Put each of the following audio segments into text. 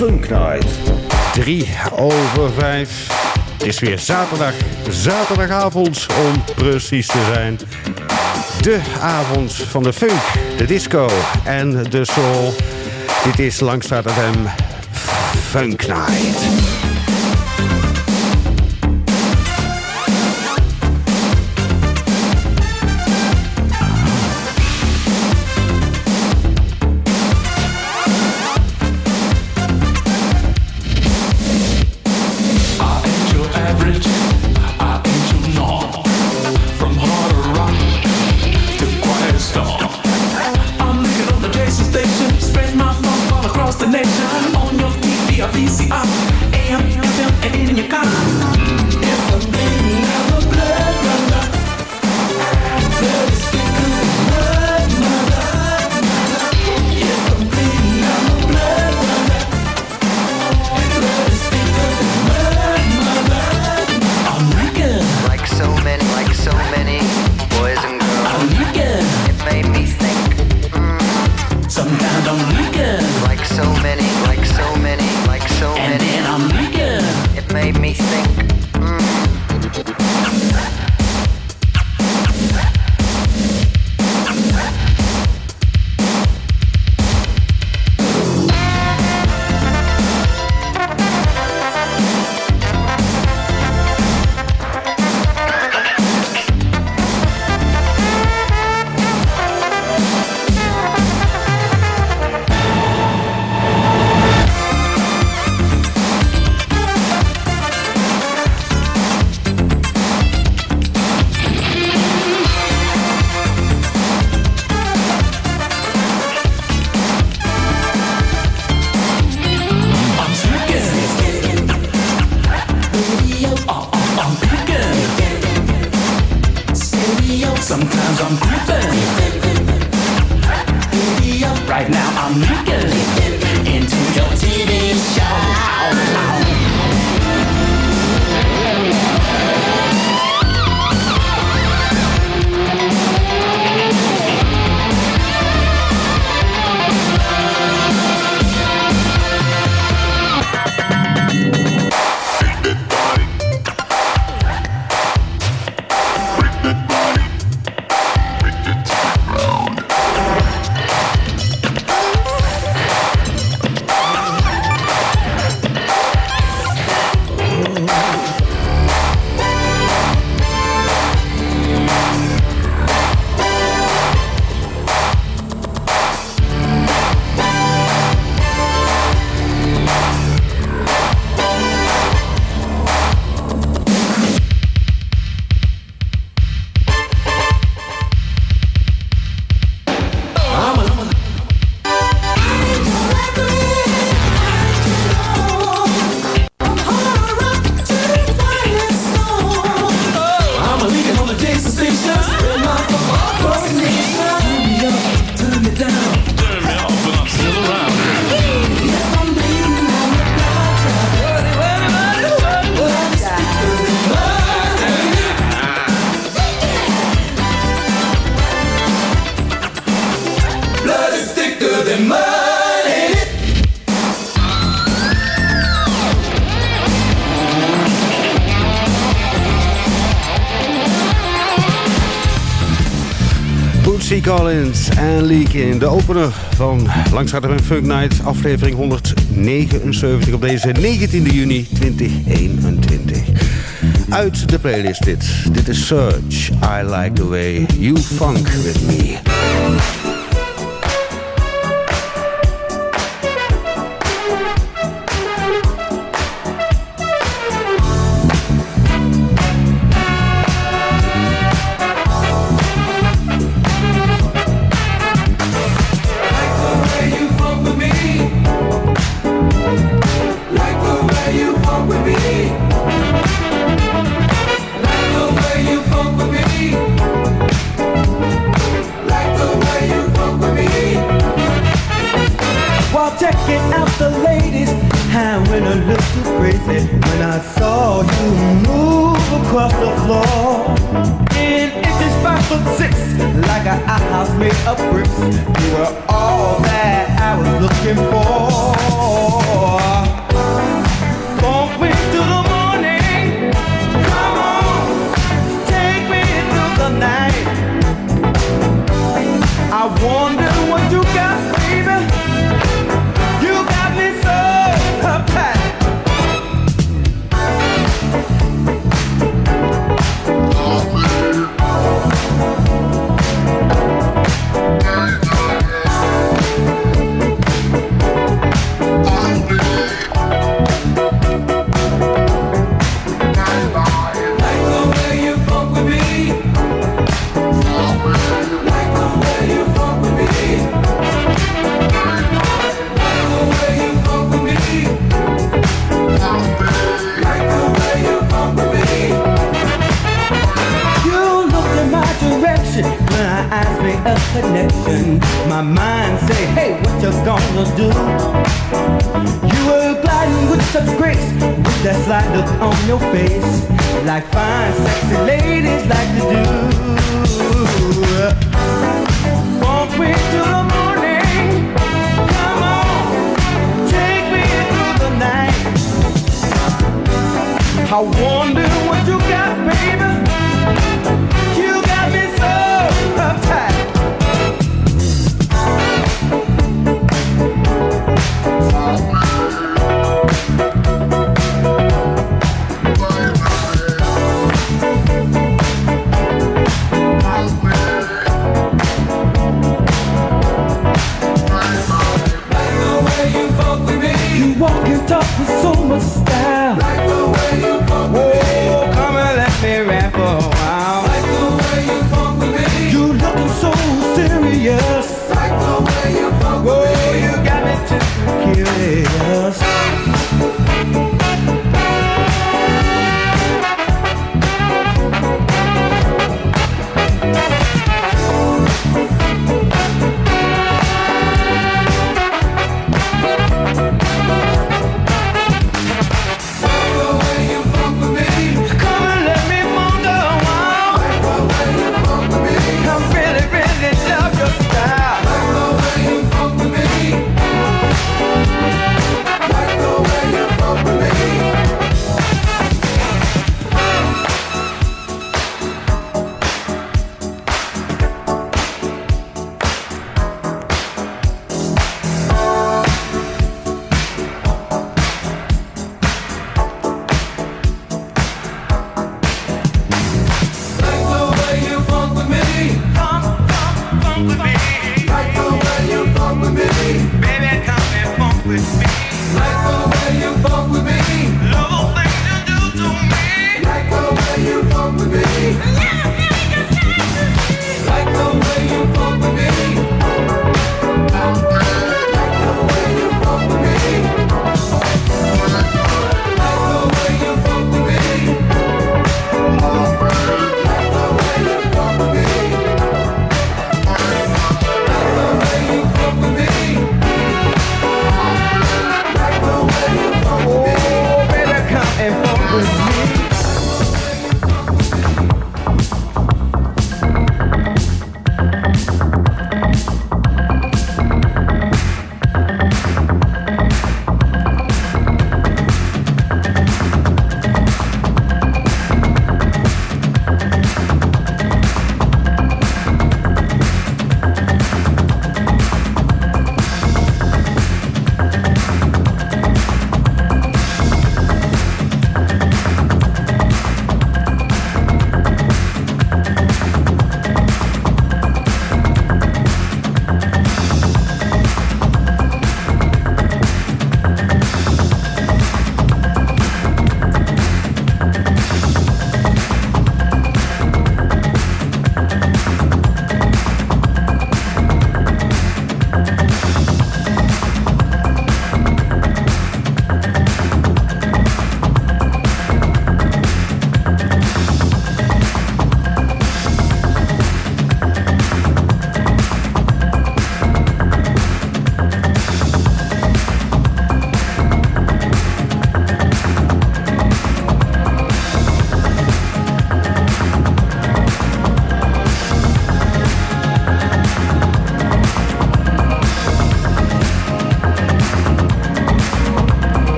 Funk Night. 3 over 5. Het is weer zaterdag, zaterdagavond om precies te zijn. De avond van de funk, de disco en de soul. Dit is Langstraat FM Funk Night. Collins en Leakin, de opener van Langstraat en Funk Night, aflevering 179 op deze 19 juni 2021. Uit de playlist dit. Dit is Search, I Like The Way You Funk With Me.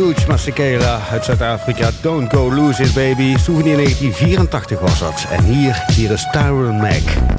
Huge Masekela uit Zuid-Afrika. Don't go lose it baby. Souvenir 1984 was dat. En hier, hier is Tyron Mac.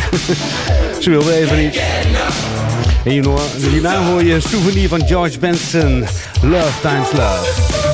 Ze wilde even niet. En hierna hoor je souvenir van George Benson. Love Times Love.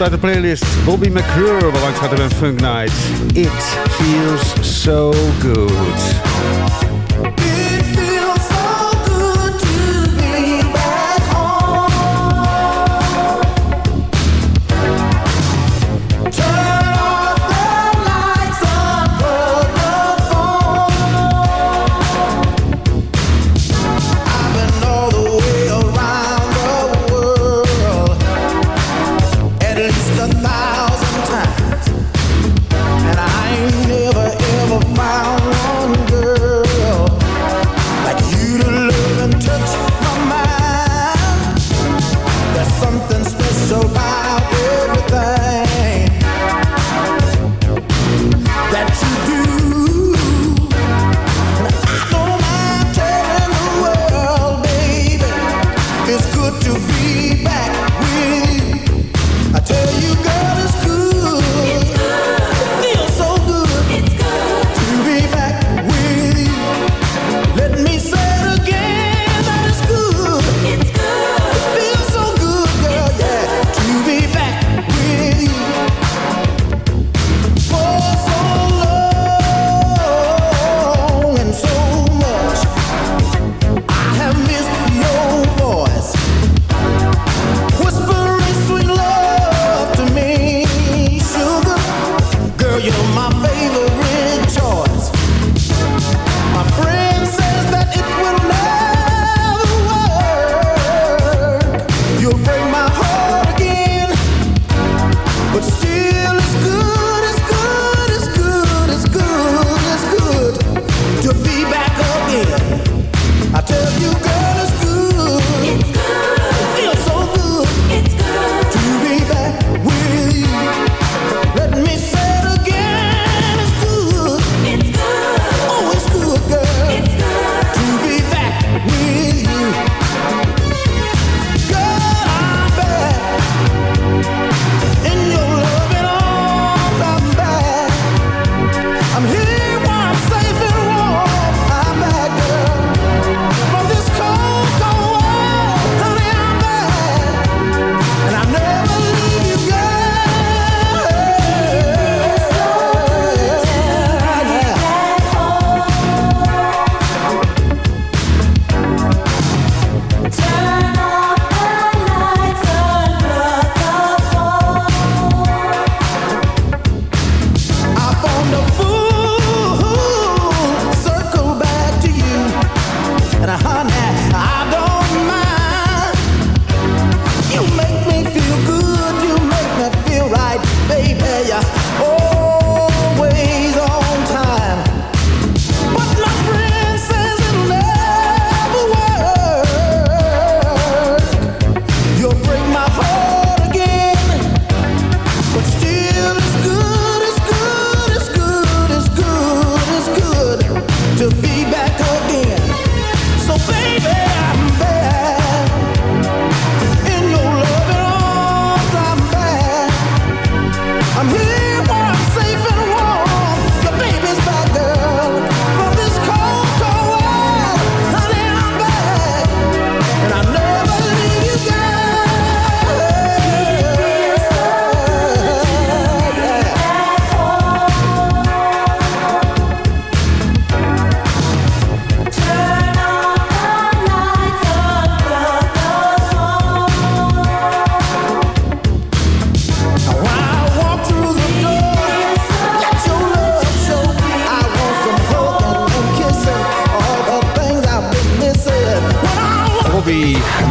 Uit de playlist. Bobby McClure,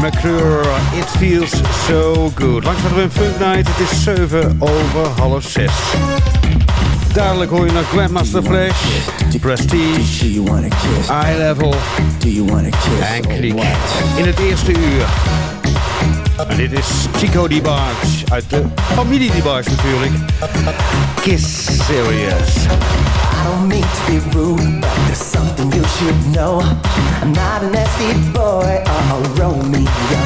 McClure, It Feels So Good. Langs we een Funk Night, het is 7 over half 6. Dadelijk hoor je naar Grandmaster Flash, Prestige, Eye Level en Klik. In het eerste uur. En dit is Chico DeBarge uit de familie DeBarge natuurlijk. Kiss Serious. I don't mean to be rude, but there's something you should know. I'm not a nasty boy or a Romeo.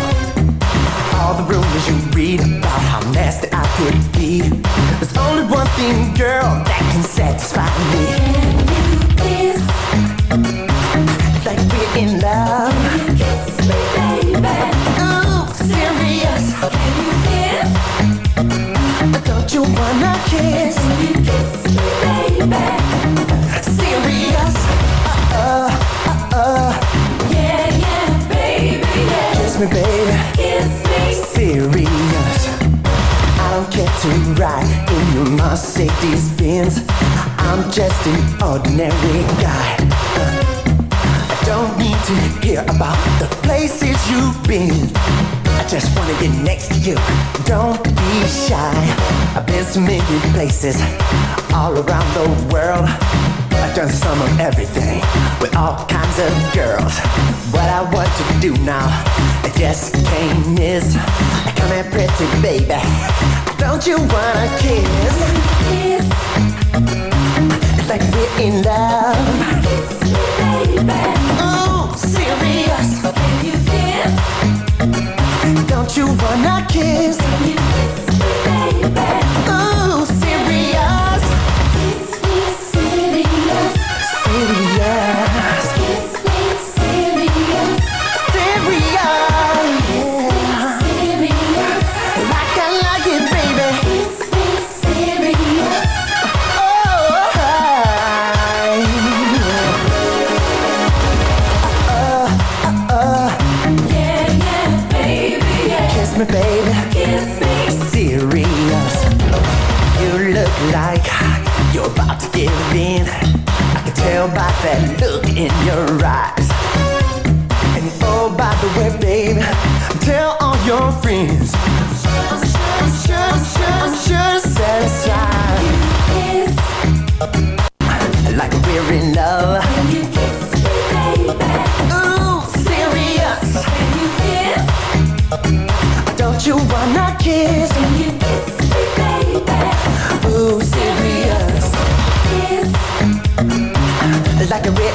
All the rumors you read about how nasty I could be. There's only one thing, girl, that can satisfy me. Kiss, Like we're in love. kiss me, baby. Ooh, serious. Can you kiss? Don't you wanna kiss? Kiss me, baby. Serious. Uh, uh, uh. Yeah, yeah, baby, yeah. Kiss me, baby. Kiss me. serious. I don't care to ride in your Mercedes Benz. I'm just an ordinary guy. I don't need to hear about the places you've been. I just wanna get next to you. Don't be shy. I've been so many places all around the world. I've done some of everything with all kinds of girls. What I want to do now, I just can't miss. Come here, pretty baby. Don't you wanna kiss? Kiss, It's like we're in love. kiss me, baby. Ooh, serious. You wanna kiss?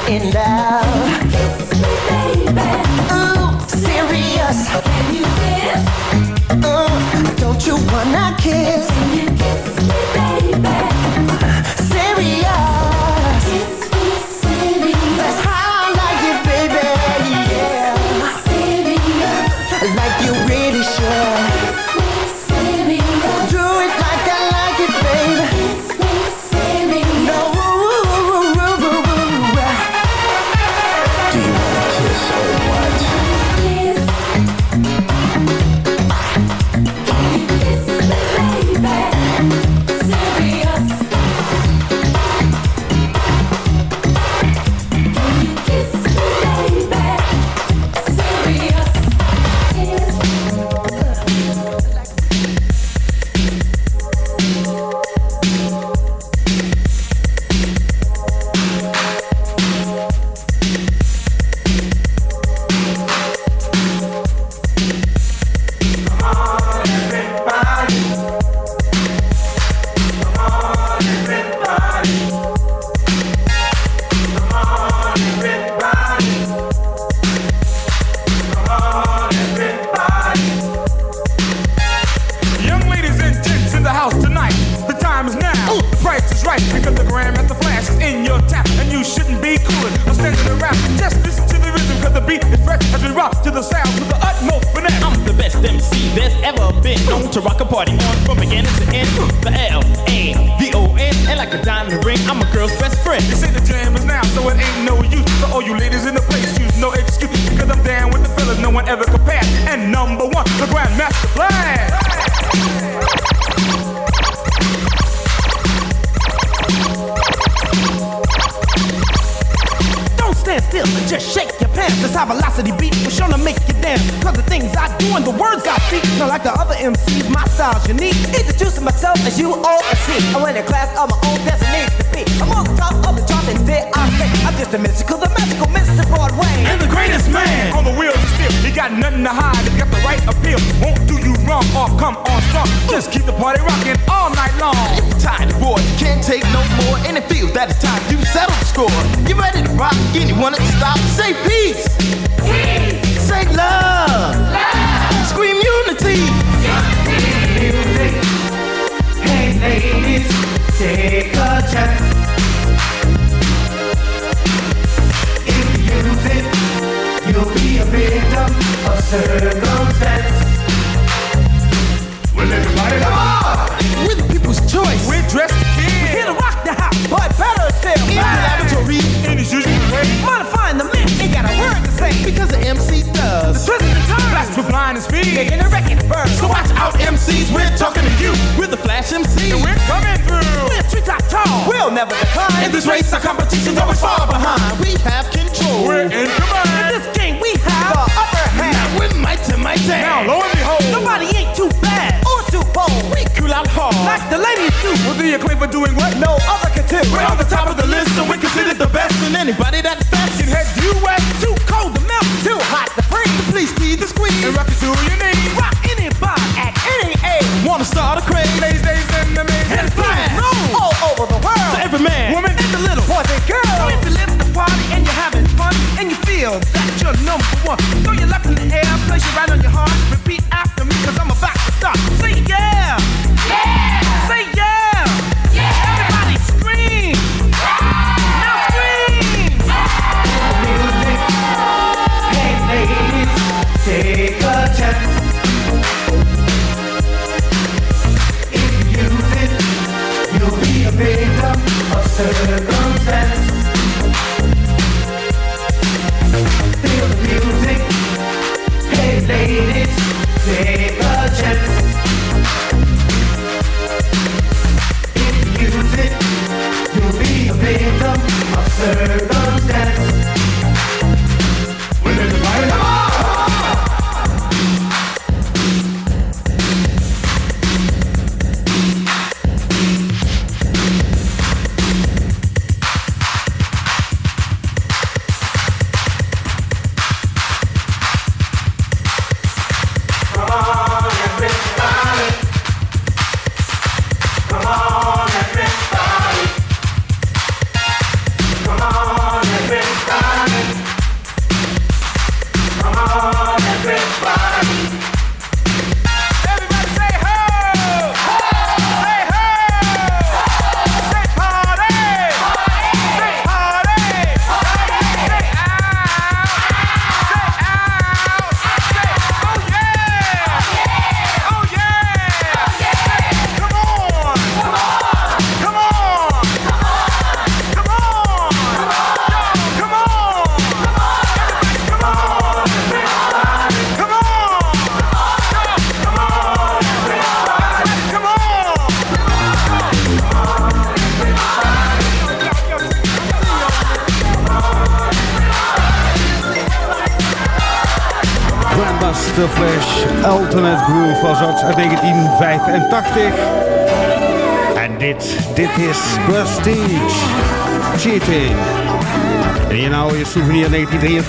In love. kiss me, baby. Ooh, serious. Can you kiss? Uh, don't you wanna kiss?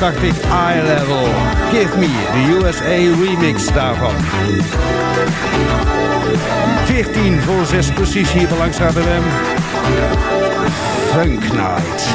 Eye Level. Give Me, the USA remix daarvan. 14 voor 6 precies hier bij Langs Radewem. Funk Night.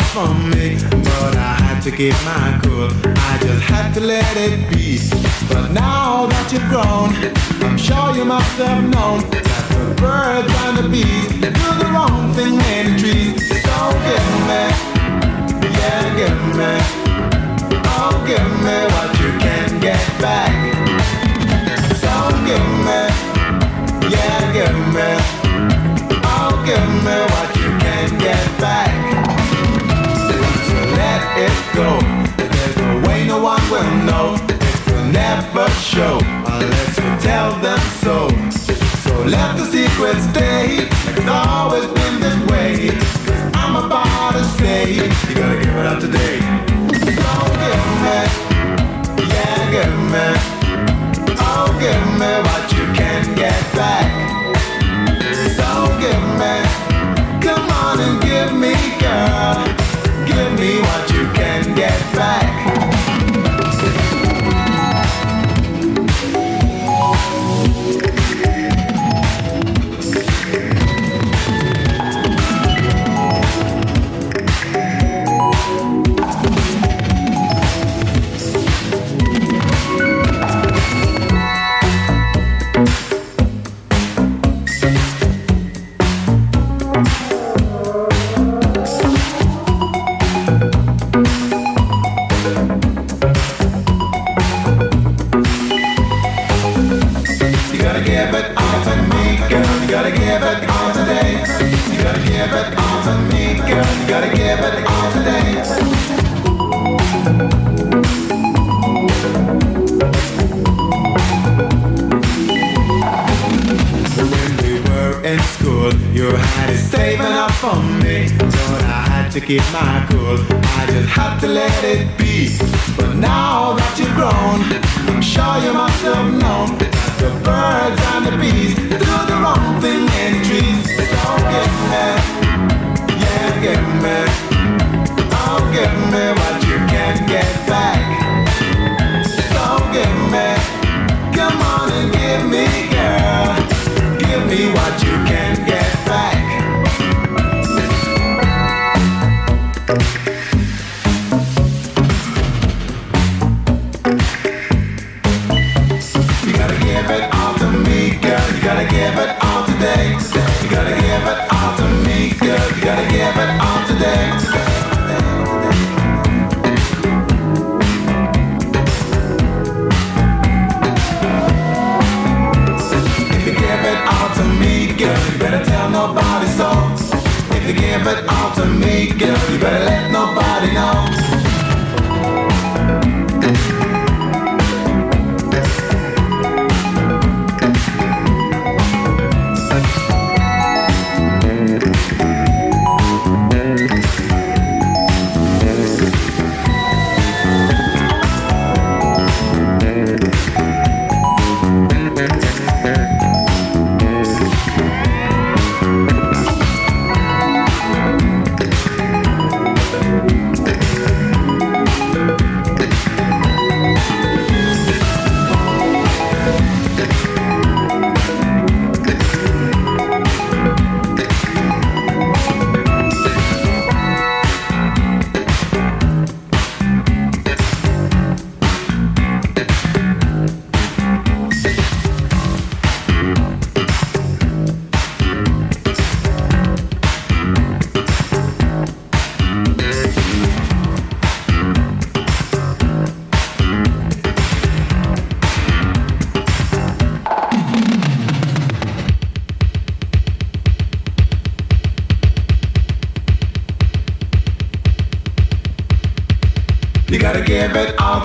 far from me, but I had to keep my cool. I just had to let it be. But now that you've grown, I'm sure you must have known would stay. It's always been this way. I'm about to say, you gotta give it up today. So give me, yeah, give me. Oh, give me what you can get back. So give me, come on and give me, girl.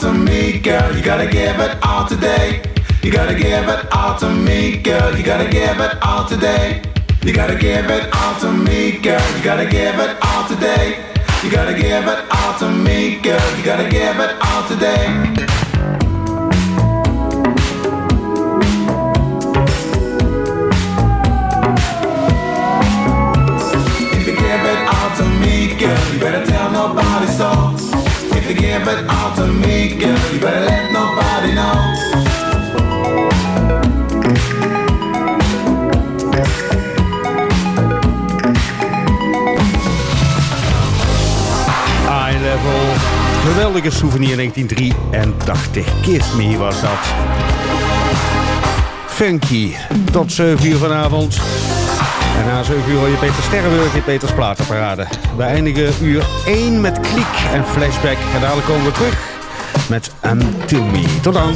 To me, girl. You gotta give it all today. You gotta give it all to me, girl. You gotta give it all today. You gotta give it all to me, girl. You gotta give it all today. You gotta give it all to me, girl. You gotta give it all today. If you give it all to me, girl, you better tell nobody so. You give it all to me, girl, you better let nobody Level. Geweldige souvenir 1983. Kiss Me was dat. Funky. Tot 7 uur vanavond. En na 7 uur hoor je Peter Sterrenburg in Peters Platenparade. We eindigen uur 1 met Klik en Flashback. En dadelijk komen we terug met Until Me. Tot dan.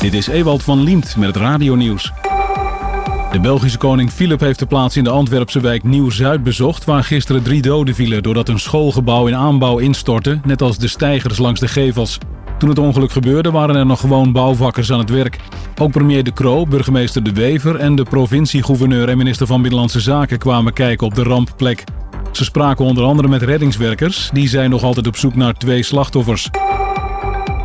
Dit is Ewald van Liemt met het radionieuws. De Belgische koning Filip heeft de plaats in de Antwerpse wijk Nieuw-Zuid bezocht... waar gisteren drie doden vielen doordat een schoolgebouw in aanbouw instortte... net als de stijgers langs de gevels. Toen het ongeluk gebeurde waren er nog gewoon bouwvakkers aan het werk. Ook premier De Croo, burgemeester De Wever... en de provincie-gouverneur en minister van Binnenlandse Zaken kwamen kijken op de rampplek. Ze spraken onder andere met reddingswerkers. Die zijn nog altijd op zoek naar twee slachtoffers.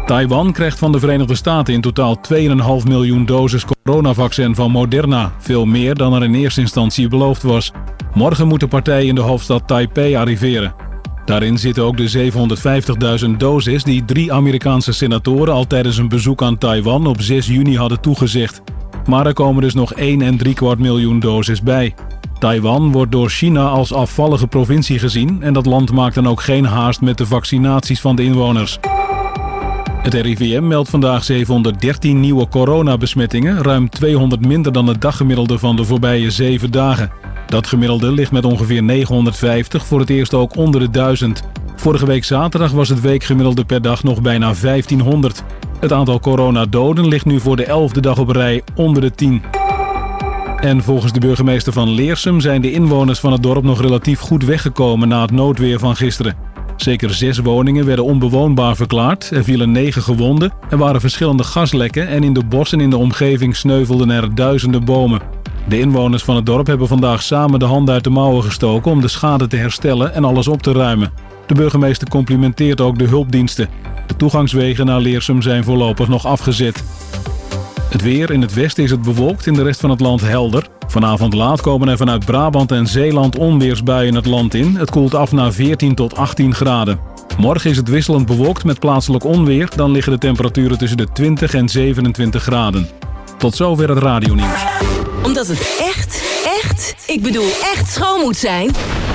Taiwan krijgt van de Verenigde Staten in totaal 2,5 miljoen doses coronavaccin van Moderna. Veel meer dan er in eerste instantie beloofd was. Morgen moet de partij in de hoofdstad Taipei arriveren. Daarin zitten ook de 750.000 doses die drie Amerikaanse senatoren al tijdens een bezoek aan Taiwan op 6 juni hadden toegezegd. Maar er komen dus nog 1,3 miljoen doses bij. Taiwan wordt door China als afvallige provincie gezien en dat land maakt dan ook geen haast met de vaccinaties van de inwoners. Het RIVM meldt vandaag 713 nieuwe coronabesmettingen, ruim 200 minder dan het daggemiddelde van de voorbije zeven dagen. Dat gemiddelde ligt met ongeveer 950 voor het eerst ook onder de 1000. Vorige week zaterdag was het weekgemiddelde per dag nog bijna 1500. Het aantal coronadoden ligt nu voor de elfde dag op rij onder de 10. En volgens de burgemeester van Leersum zijn de inwoners van het dorp nog relatief goed weggekomen na het noodweer van gisteren. Zeker zes woningen werden onbewoonbaar verklaard, er vielen negen gewonden, er waren verschillende gaslekken en in de bossen in de omgeving sneuvelden er duizenden bomen. De inwoners van het dorp hebben vandaag samen de handen uit de mouwen gestoken om de schade te herstellen en alles op te ruimen. De burgemeester complimenteert ook de hulpdiensten. De toegangswegen naar Leersum zijn voorlopig nog afgezet. Het weer in het westen is het bewolkt, in de rest van het land helder. Vanavond laat komen er vanuit Brabant en Zeeland onweersbuien het land in. Het koelt af naar 14 tot 18 graden. Morgen is het wisselend bewolkt met plaatselijk onweer. Dan liggen de temperaturen tussen de 20 en 27 graden. Tot zover het radionieuws. Omdat het echt, echt, ik bedoel echt schoon moet zijn...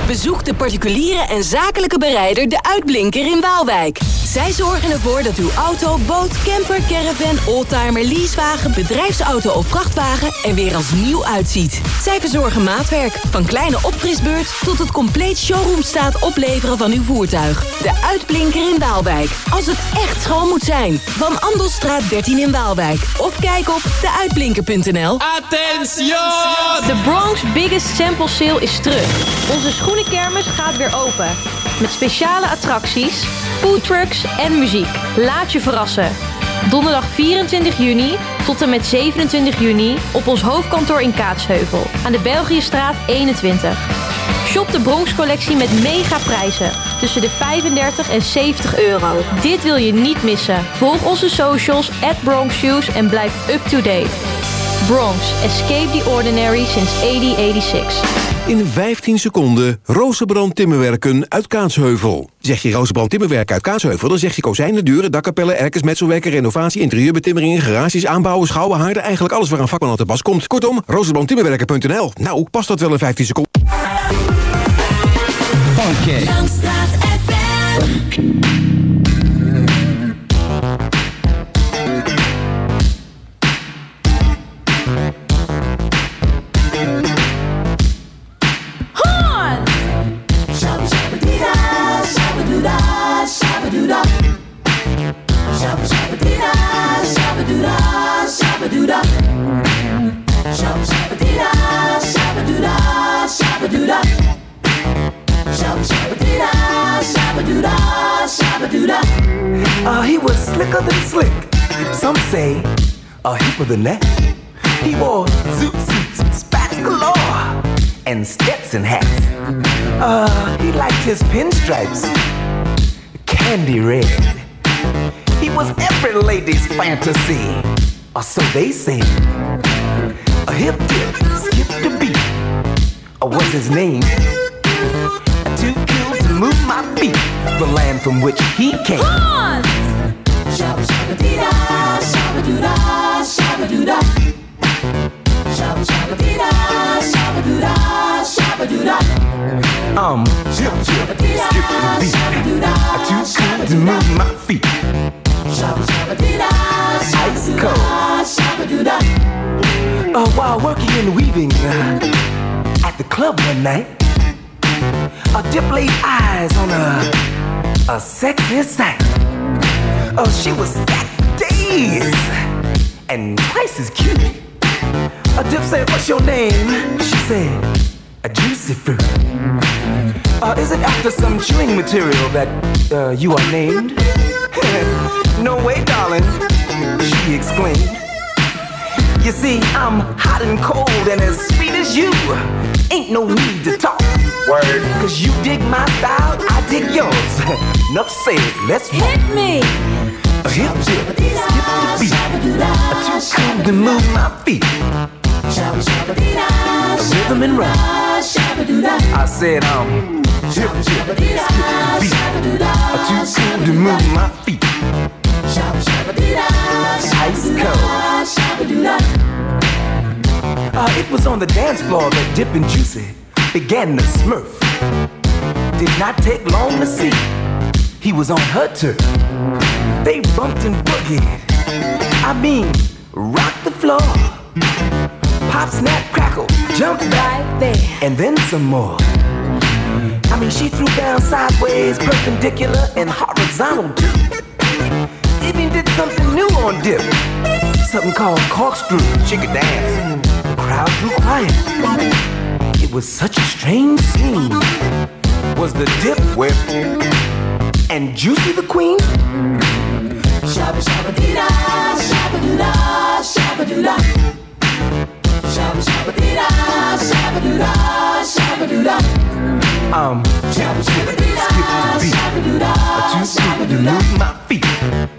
bezoek de particuliere en zakelijke bereider De Uitblinker in Waalwijk. Zij zorgen ervoor dat uw auto, boot, camper, caravan, oldtimer, leasewagen... bedrijfsauto of vrachtwagen er weer als nieuw uitziet. Zij verzorgen maatwerk, van kleine opfrisbeurt... tot het compleet showroomstaat opleveren van uw voertuig. De Uitblinker in Waalwijk. Als het echt schoon moet zijn. Van Andelstraat 13 in Waalwijk. Of kijk op deuitblinker.nl. Attention! De Bronx Biggest Sample Sale is terug. Onze schoenenkermis gaat weer open. Met speciale attracties, foodtrucks en muziek. Laat je verrassen. Donderdag 24 juni tot en met 27 juni op ons hoofdkantoor in Kaatsheuvel. Aan de Belgiëstraat 21. Shop de Bronx collectie met mega prijzen. Tussen de 35 en 70 euro. Dit wil je niet missen. Volg onze socials at Bronx en blijf up to date. Bronx, escape the ordinary since 8086. In 15 seconden Rozenbrand Timmerwerken uit Kaatsheuvel. Zeg je Rozenbrand Timmerwerken uit Kaatsheuvel... dan zeg je kozijnen, deuren, dakkapellen, erkers, metselwerken... renovatie, interieurbetimmeringen, garages, aanbouwen, schouwen, haarden... eigenlijk alles waar een vakman aan te pas komt. Kortom, rozenbrandtimmerwerken.nl. Nou, past dat wel in 15 seconden? Funky. Uh, he was slicker than slick. Some say a heap of the net. He wore zoot suits, spats galore, and Stetson hats. Uh, he liked his pinstripes, candy red. He was every lady's fantasy, or so they say. A hip dip, skip the beat, or was his name? Too cool to move my feet, the land from which he came. Shabba shabba dee da, shabba doo da, shabba doo da. Shabba shabba dee da, shabba doo da, shabba doo da. Um, jump, jump, skip the beat. I too cool to move my feet. Shabba shabba dee da, Ice cold. shabba doo da. Uh, while working in weaving uh, at the club one night, a dip laid eyes on a, a sexy sight. Oh, she was stacked days and twice as cute. A dip said, What's your name? She said, A juicy fruit. Uh, is it after some chewing material that uh, you are named? no way, darling, she exclaimed. You see, I'm hot and cold and as sweet as you. Ain't no need to talk. Word. Cause you dig my style, I dig yours. Enough said, let's hit me. A hip dip, skip the beat. A too cool to move my feet. Shabba shabba dee da, A rhythm and rhyme. shabba doo da. I said, um, hip dip, skip the beat. A too cool to move my feet. Shabba shabba dee da, Ice cold. shabba doo da. Uh, it was on the dance floor that Dip and Juicy began to smurf. Did not take long to see. He was on her turf. They bumped and boogied. I mean, rocked the floor. Pop, snap, crackle, jump right there. And then some more. I mean, she threw down sideways, perpendicular, and horizontal too. Did something new on Dip. Something called corkscrew. She could dance. The crowd grew quiet. It was such a strange scene. Was the Dip whip and Juicy the queen? Shabba shabba dee da, shabba doo da, shabba doo da. Shabba shabba dee da, shabba doo da, shabba doo da. Um, Shabba shabba dee da, skip the beat. shabba doo da, shabba doo da. my feet.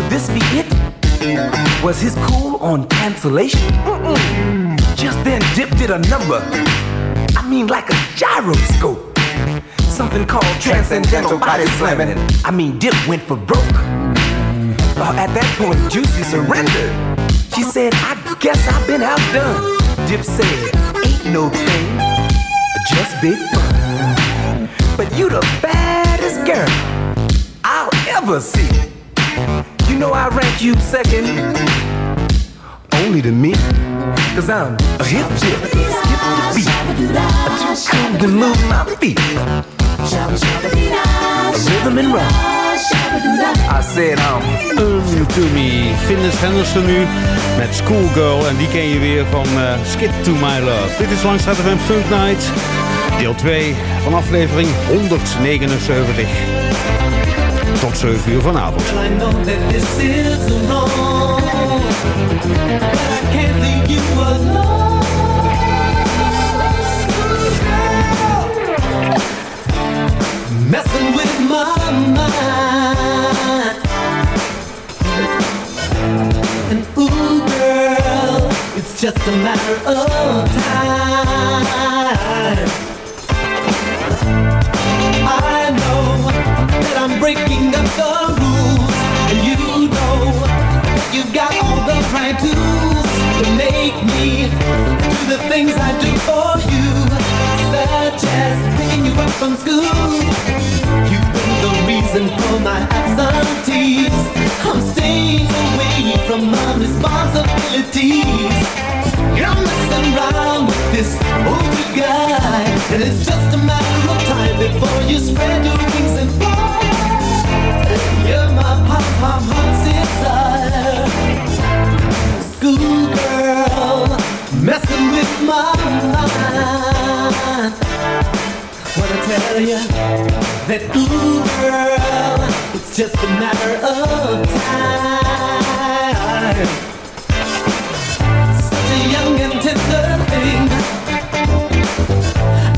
Could this be it? Was his cool on cancellation? Mm-mm. Just then, Dip did a number. I mean, like a gyroscope. Something called transcendental body slamming. I mean, Dip went for broke. Uh, at that point, Juicy surrendered. She said, I guess I've been outdone. Dip said, Ain't no thing, just big fun. But you the baddest girl I'll ever see. You know I rank you second, only to me. Cause I'm a hip chip, skip the beat. A too cool to move my feet. A rhythm and rhyme. I said um Um, to me. Finnis Henderson nu met Schoolgirl. En die ken je weer van eh, Skip to My Love. Dit is langs van Funk Night. Deel 2 van aflevering 179 tot 7 uur vanavond. Messing with my girl, it's just a matter of time. Breaking up the rules, and you know you've got all the right tools to make me do the things I do for you, such as picking you up from school. You've been the reason for my absentees. I'm staying away from my responsibilities. You're messing around with this older guy, and it's just a matter of time before you spread your wings and fly. Messing with my mind. Wanna tell you that girl, it's just a matter of time. Such a young and tender thing.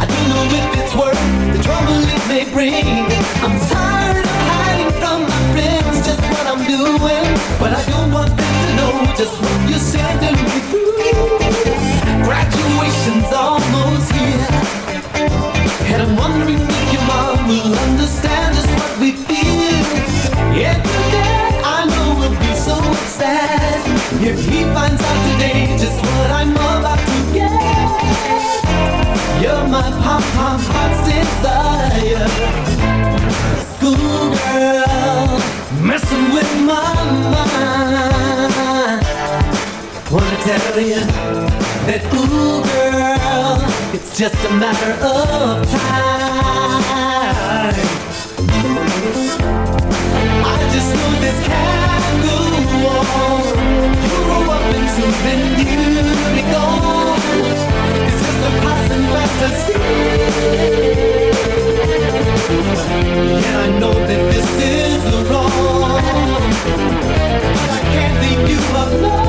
I don't know if it's worth the trouble it may bring. I'm tired doing, but I don't want them to know just what you're sending me through. Graduation's almost here, and I'm wondering if your mom will understand just what we feel. Yeah, I know we'll be so sad if he finds out today just what I'm about to get. You're my pom pom heart's desire, messing with my mind. Wanna tell you that ooh girl, it's just a matter of time. I just know this can't go on. You grow up and soon then you'll be gone. It's just a passing fantasy. Yeah, I know that this is wrong, but I can't leave you alone.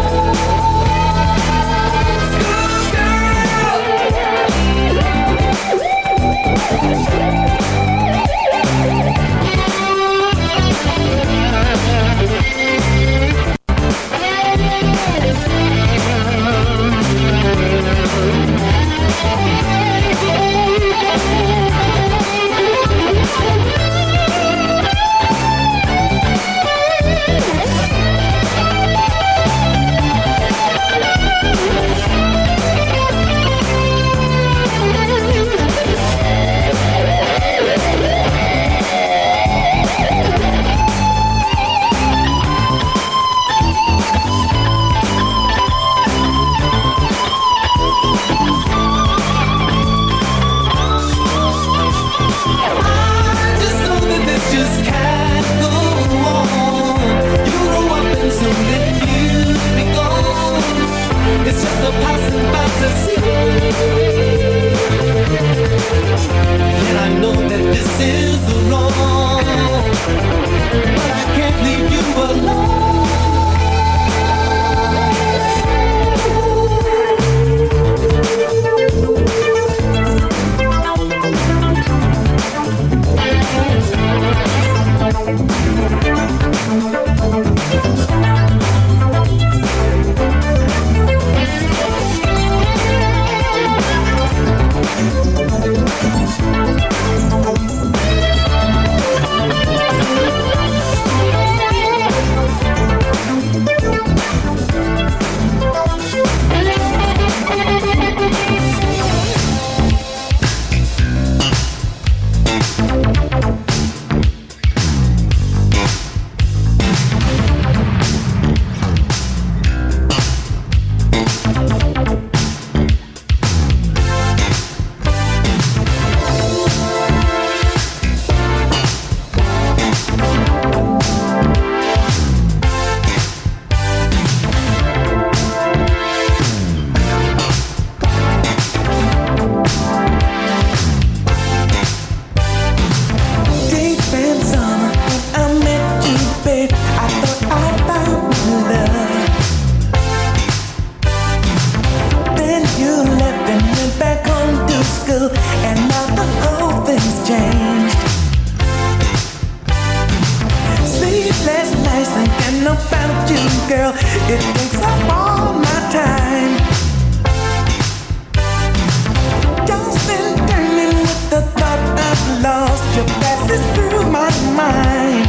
lost, your passes through my mind.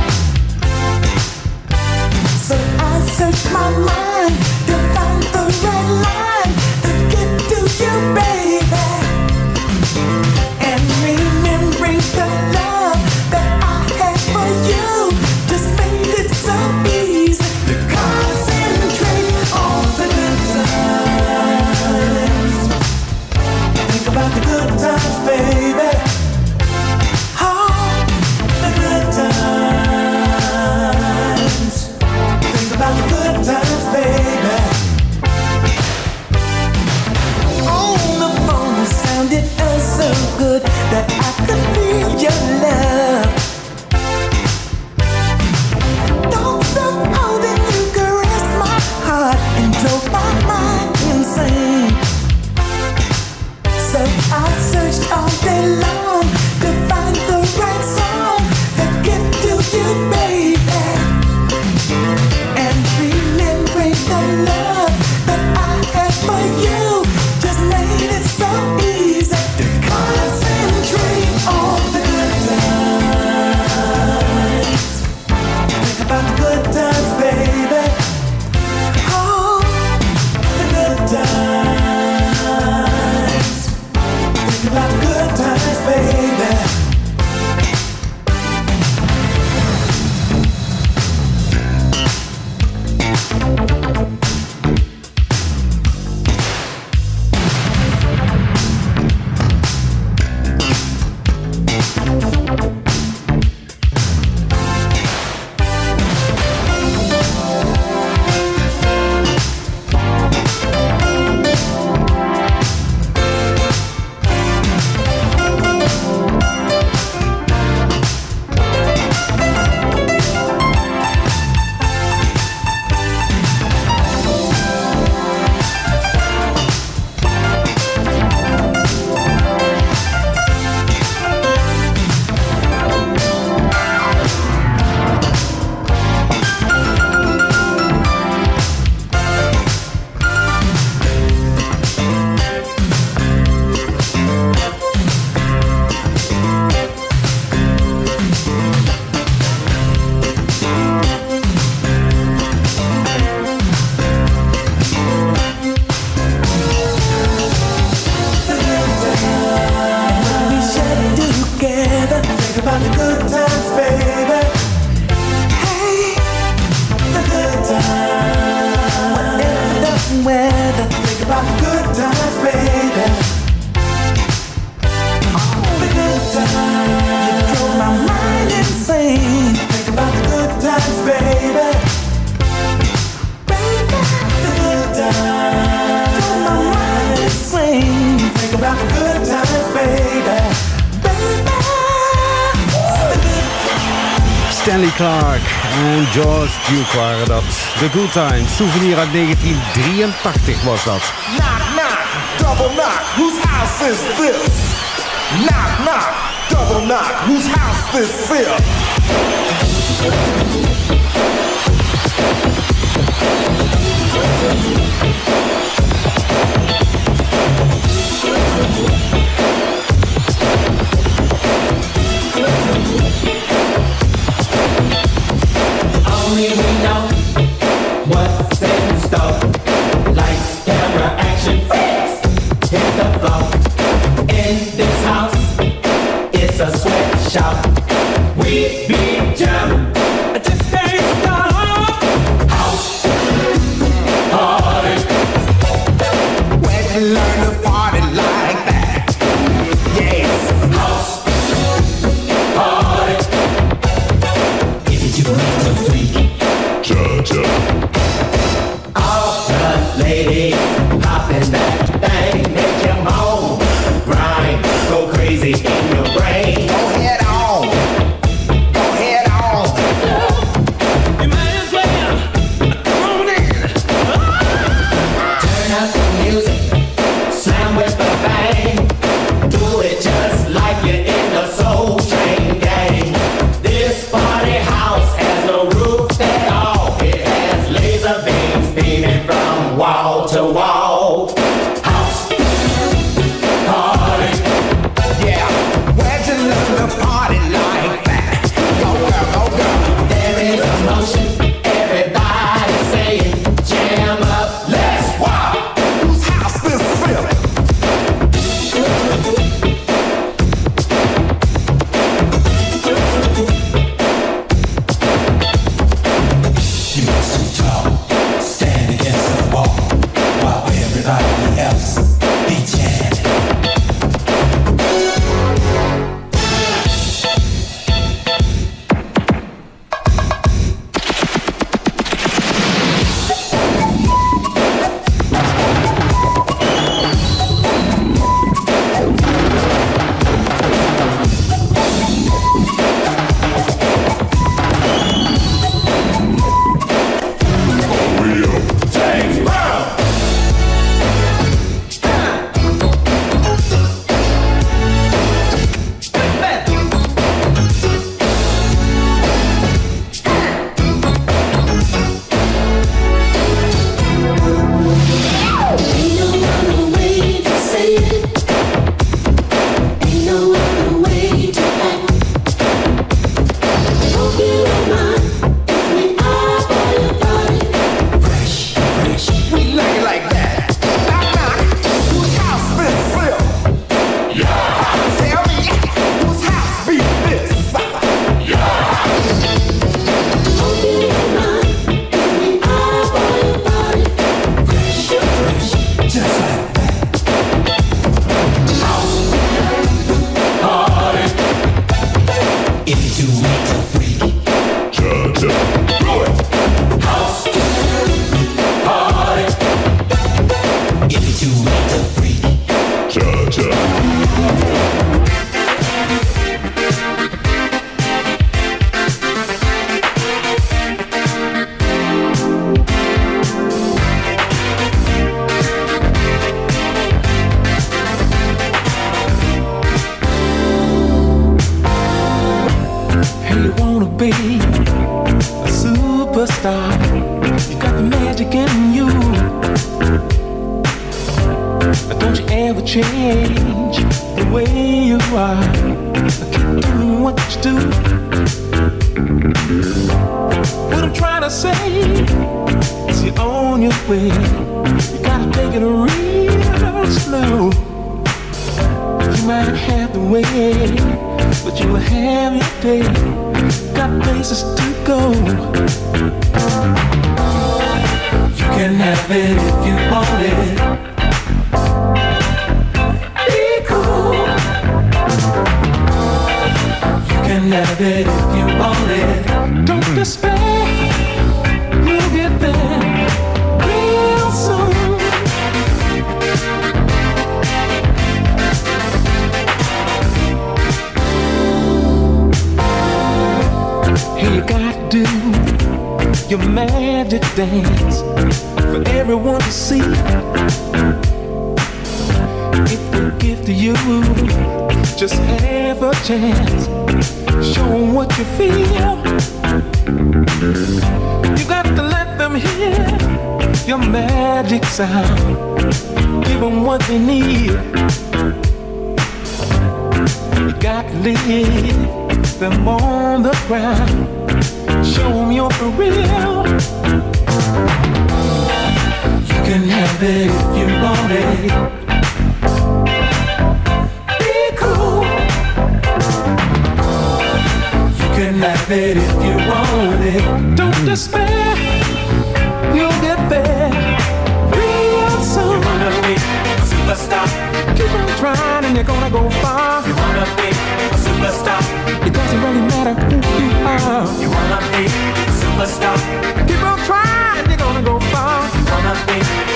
So I search my mind. Valentine. Souvenir uit 1983 was dat. Knock, knock, double knock, whose house is this? Knock, knock, double knock, whose house is this? change the way you are. I Keep doing what you do. What I'm trying to say is you're on your way. You gotta take it real slow. You might have the way, but you will have your day. Got places to go. You can have it if you want it. can have it if you want it. Don't mm. despair, you'll get there real soon. Hey, you gotta do your magic dance for everyone to see Give to you just have a chance, show 'em what you feel. You got to let them hear your magic sound. Give 'em what they need. You got to leave them on the ground. Show 'em you're for real. You can have it if you want it. Have it if you want it. Don't despair. You'll get there real soon. You wanna be a superstar. Keep on trying and you're gonna go far. You wanna be a superstar. It doesn't really matter who you are. You wanna be a superstar. Keep on trying, you're gonna go far. You wanna be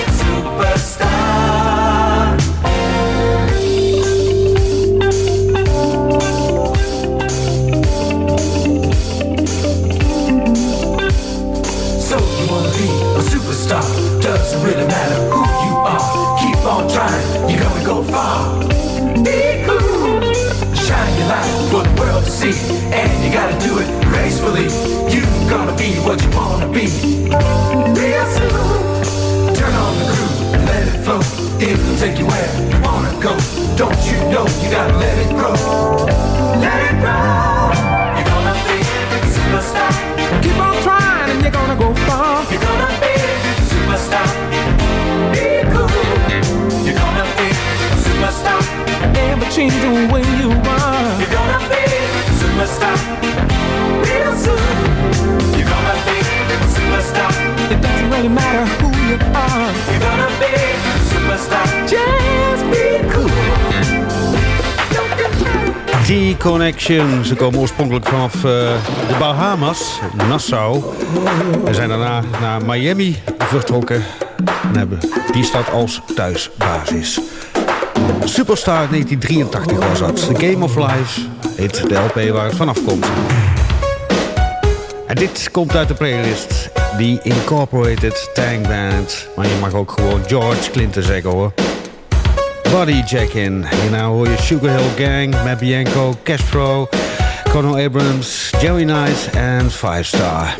on trying, you're gonna go far. Be cool, shine your light for the world to see, and you gotta do it gracefully. You gonna be what you wanna be. Real soon, turn on the groove, and let it flow. It'll take you where you wanna go. Don't you know you gotta let it grow? Let it grow. Change the way you are. You're gonna be a superstar. Real soon. You're gonna be a superstar. It doesn't really matter who you are. You're gonna be a superstar. Just be cool. T-Connection. Ze komen oorspronkelijk vanaf eh, de Bahamas, Nassau. En zijn daarna naar Miami vertrokken. En hebben die stad als thuisbasis. Superstar 1983 was dat. The Game of Life heet de LP waar het vanaf komt. En dit komt uit de playlist. Die Incorporated Tank Band. Maar je mag ook gewoon George Clinton zeggen hoor. Body Jack-in. Hierna hoor je Sugar Hill Gang, Matt Bianco, Castro, Conor Abrams, Joey Knight en Five Star.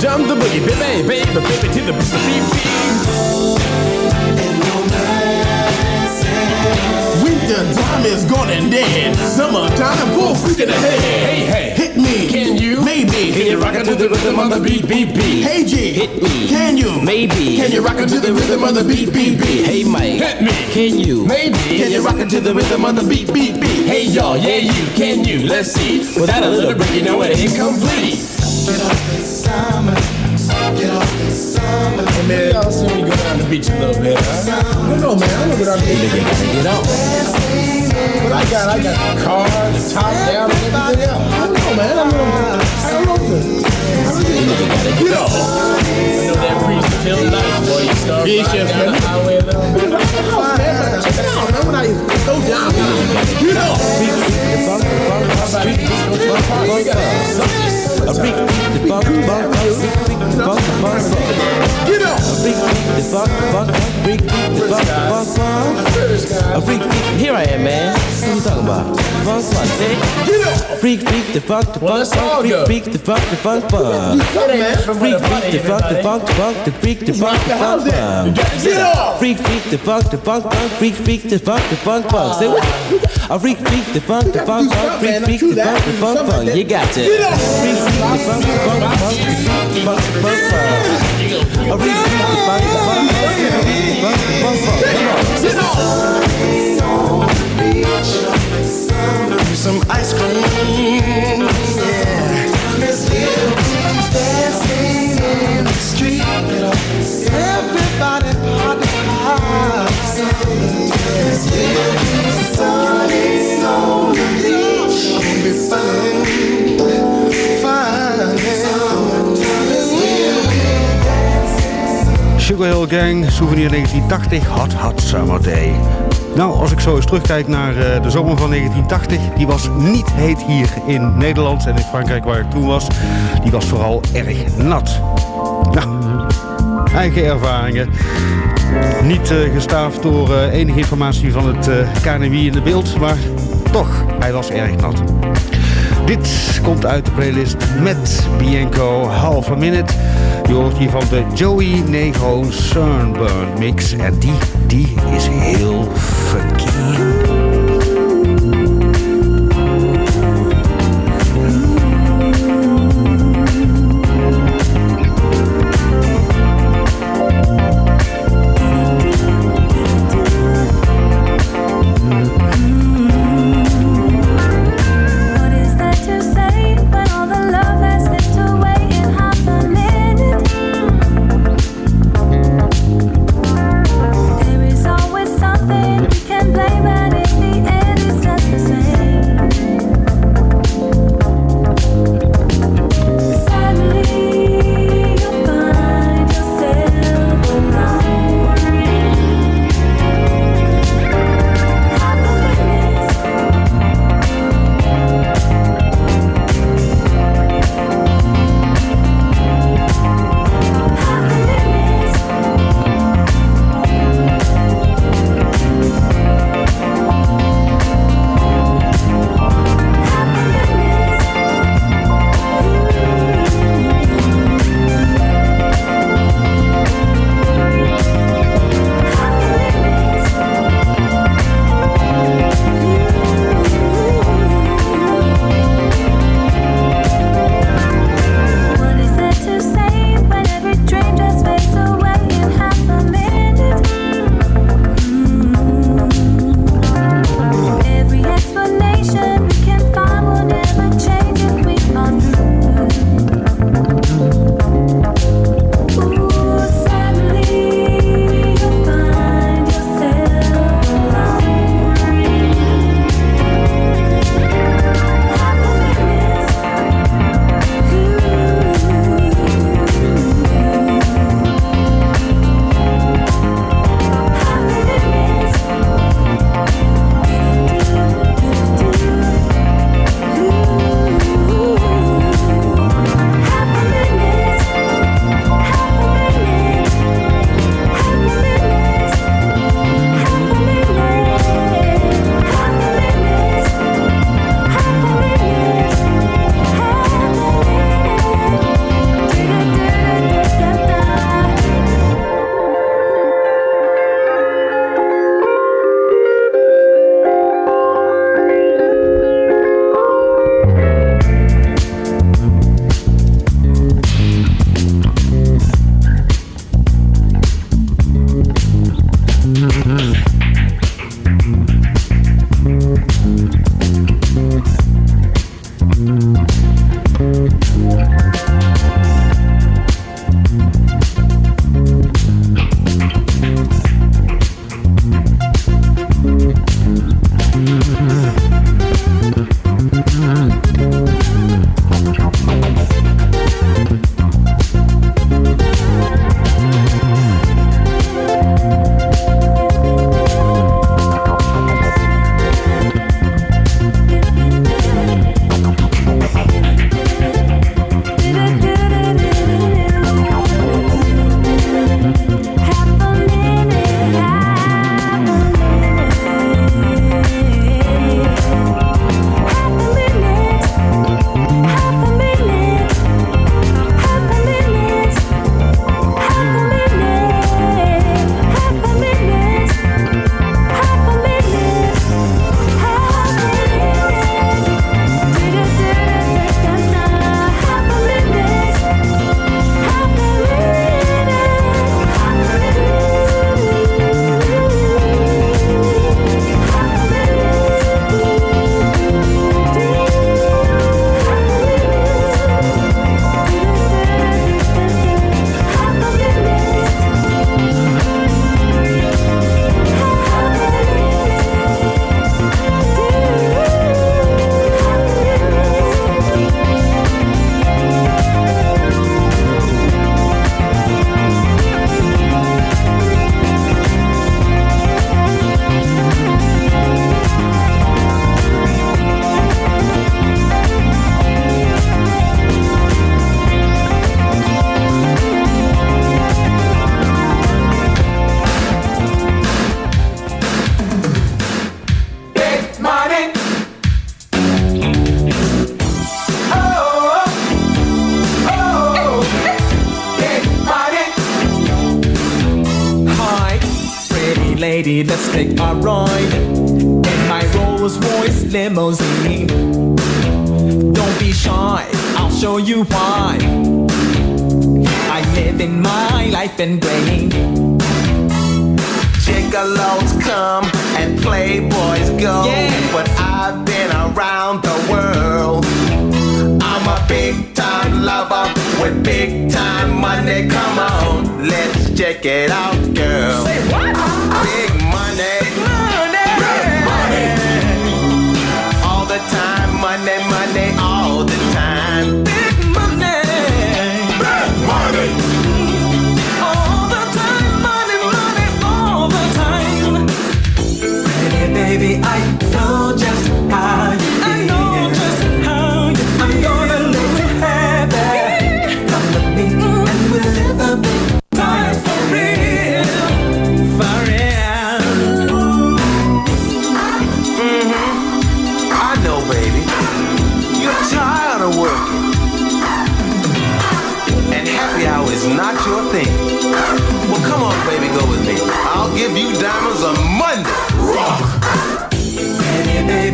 Jump the boogie, baby, baby, baby, to the beep, beep, beep. Winter time is gone and dead. Summertime, full freak in the head. Hey, hey, hit me. Can you? Maybe. Can you rock it to the rhythm of the beat, beat, beat? Hey G, Hit me. Can you? Maybe. Can you rock it to the rhythm of the beat, beat, beat? Hey, Mike. Hit me. Can you? Maybe. Can you rock it to the rhythm of the beat, beat, beat? Hey, y'all, yeah, you, can you? Let's see. Without a little break, you know it ain't complete. Get off the summer. Get off the summer. Hey, man, y'all see me go down the beach a little bit, huh? No, no, man. I know what I'm doing. You gotta get on. But I got, I got the car, the top down, and everything else. I know, man. I know. I don't know this. Get off. You know that breeze feel nice, boy. You start Yeah, riding yes, down man. the highway a little bit. Check it out, man. When I go down, get off. A freak, the funk, funk, funk, freak, freak, the funk, the funk, funk. Get off. A freak, freak, the funk, funk, funk, freak, freak, the funk, the funk, funk. A freak, freak, here I am, man. What you talking about? Funk, funk, say. Get off. Freak, freak, the funk, the Well, funk, let's all funk, freak, go. freak, the funk, the funk, funk. Freak, freak, the funk, the funk, the funk, the freak, the funk, the funk, funk. Get off. Freak, freak, the funk, the funk, funk, freak, freak, the funk, the funk, funk. Say what? A freak, freak, the funk, the funk, funk, freak, freak, the funk, the funk, funk. You got off. Freak, freak, the funk, the funk, the funk, the freak, the funk, the funk, funk. A freak, freak, the funk, the funk, the funk, the funk, the funk, funk. Come on. Get off. Some ice cream, yeah. Dancing in the street, everybody party hard. Sunny Sugar Hill Gang, souvenir 1980, Hot Hot Summer Day. Nou, als ik zo eens terugkijk naar eh, de zomer van 1980, die was niet heet hier in Nederland en in Frankrijk waar ik toen was. Die was vooral erg nat. Nou, eigen ervaringen. Niet eh, gestaafd door eh, enige informatie van het KNMI in de beeld, maar toch, hij was erg nat. Dit komt uit de playlist met Bianco Half a Minute. Je van de Joey Negro Sunburn mix. En die, die is heel funky. Lady, let's take a ride in my Rolls Royce limousine. Don't be shy, I'll show you why. I live in my life in grain. Gigolos come and playboys go. But I've been around the world. I'm a big time lover with big time money. Come on, let's check it out, girl. Say what?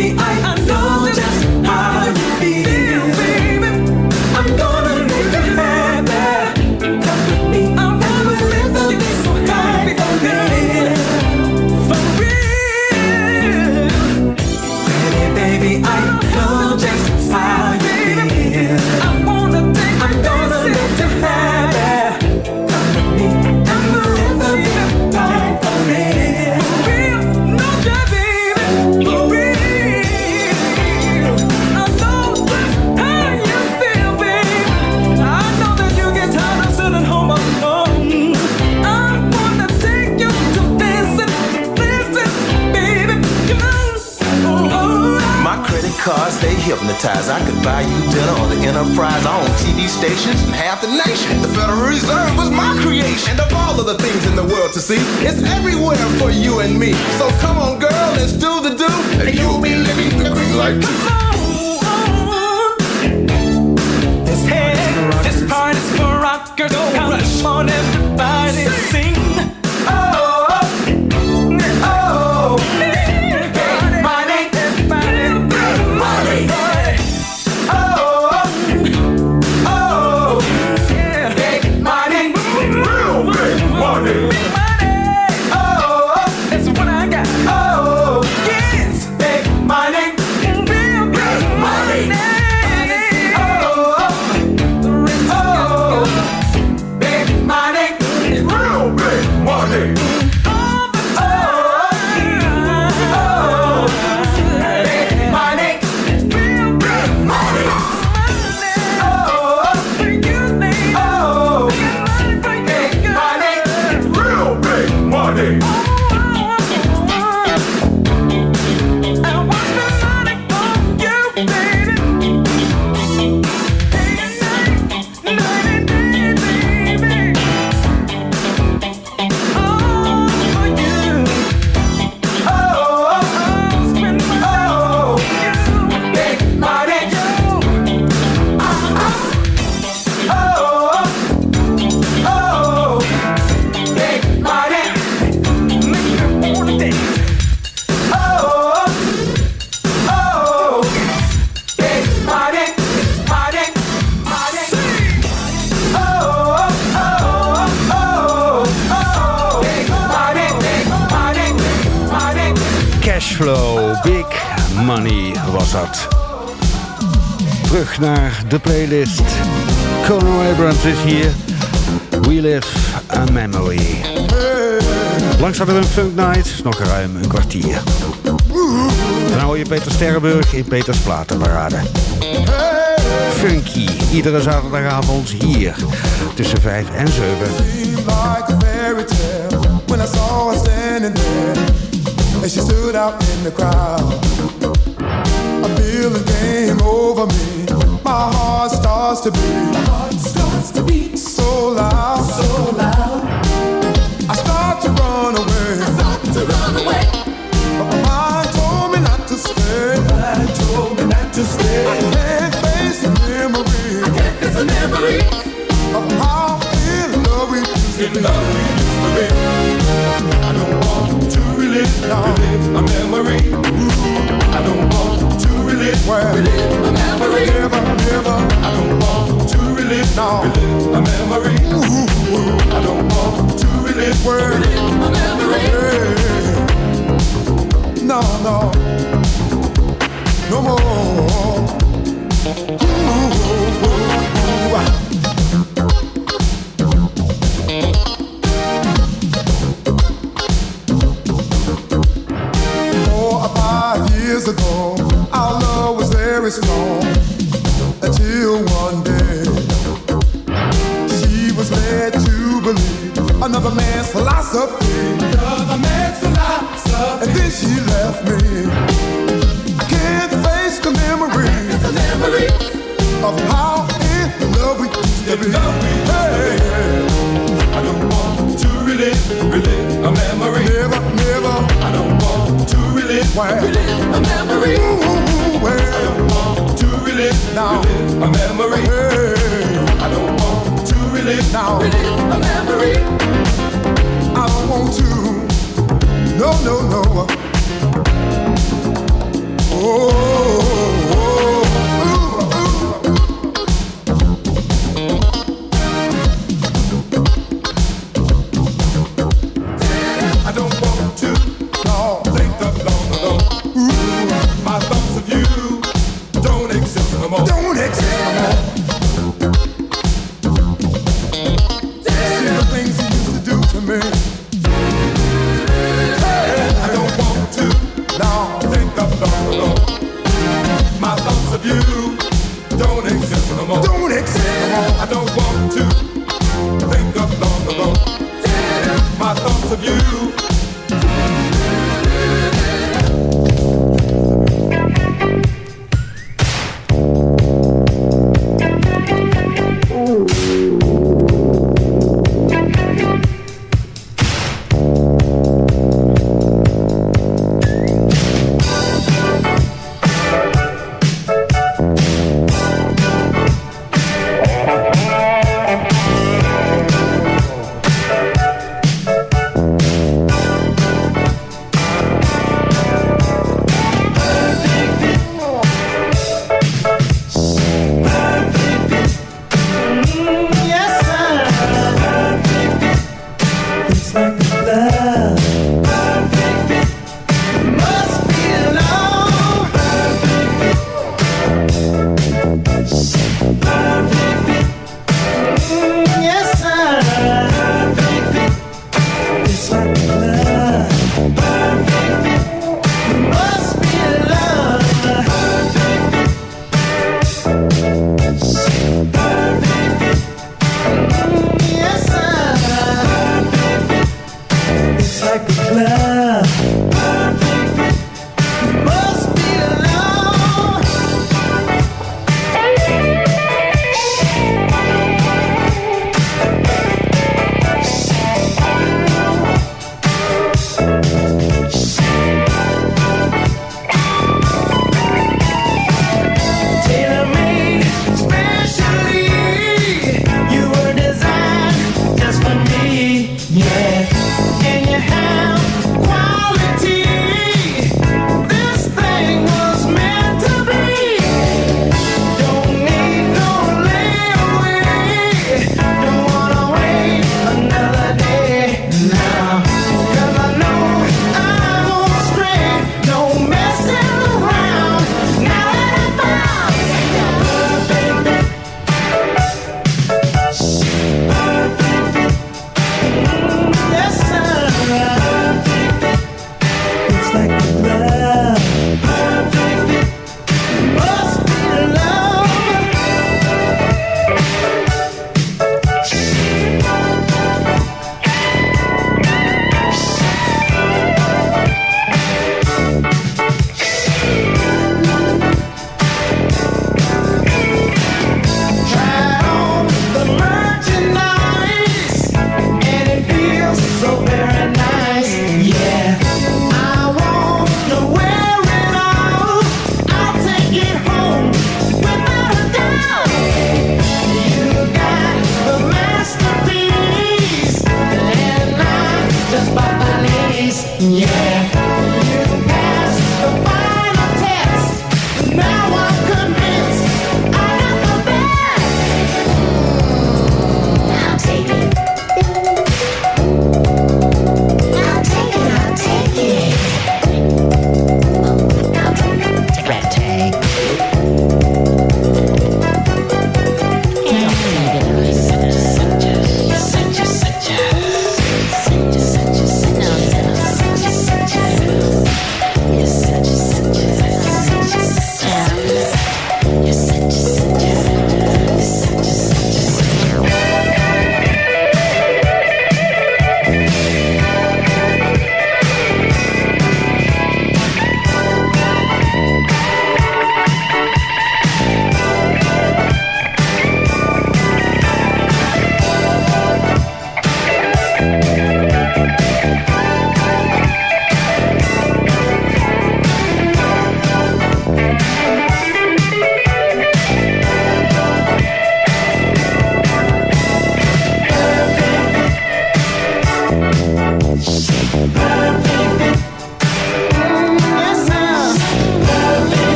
Baby, I, they. I could buy you dinner on the Enterprise, I own TV stations and half the nation. The Federal Reserve was my creation. And of all of the things in the world to see, it's everywhere for you and me. So come on, girl, let's do the do. And you'll be living the green life too. This head, this party's for rockers. Come on, everybody, playlist. Conor Abrams is hier. We Live a Memory. Langs hadden we een Funk Night, nog ruim een kwartier. Dan hoor je Peter Sterrenburg in Peters Platenparade. Funky, iedere zaterdagavond hier tussen 5 en 7. My heart starts to beat. My heart starts to beat so loud, so loud. I start to run away. I start to run away. But my mind told me not to stay. My mind told me not to stay. I can't face the memory. I can't face the memory of how in love we used to be. I don't relive, relive a memory. I don't want to relive, well, relive a memory. Never, never. I don't want to relive, no. relive a memory. I don't want to relive, well, relive a memory. Yeah. No, no, no more. Ooh, ooh, ooh, ooh. of you.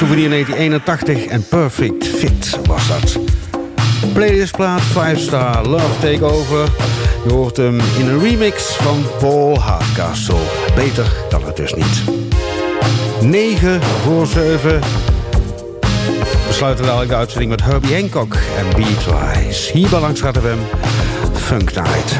Souvenir 1981 en Perfect Fit was dat. Playlistplaat 5 Star Love Takeover. Je hoort hem in een remix van Paul Hardcastle. Beter kan het dus niet. 9 voor 7. We sluiten dadelijk de uitzending met Herbie Hancock en Beatwise. Hier bij Langs hem. Funk Night.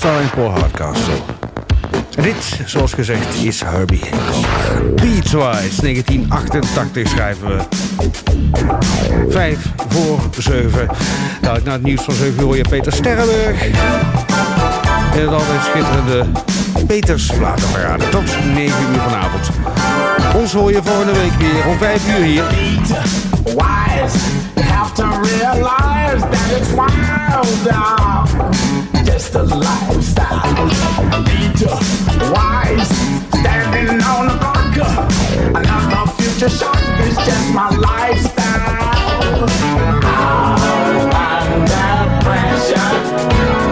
starring Paul Hardcastle. Dit, zoals gezegd, is Herbie Hancock. Beatswise, 1988 schrijven we. Vijf voor zeven. Nou, naar het nieuws van zeven hoor je Peter Sterrenburg. En het altijd schitterende Peters Platenparade. Tot 9 uur vanavond. Ons hoor je volgende week weer om 5 uur hier. Wise, that it's wild. the lifestyle. Leader, wise, standing on the corner. Another future shark is just my lifestyle. All under pressure.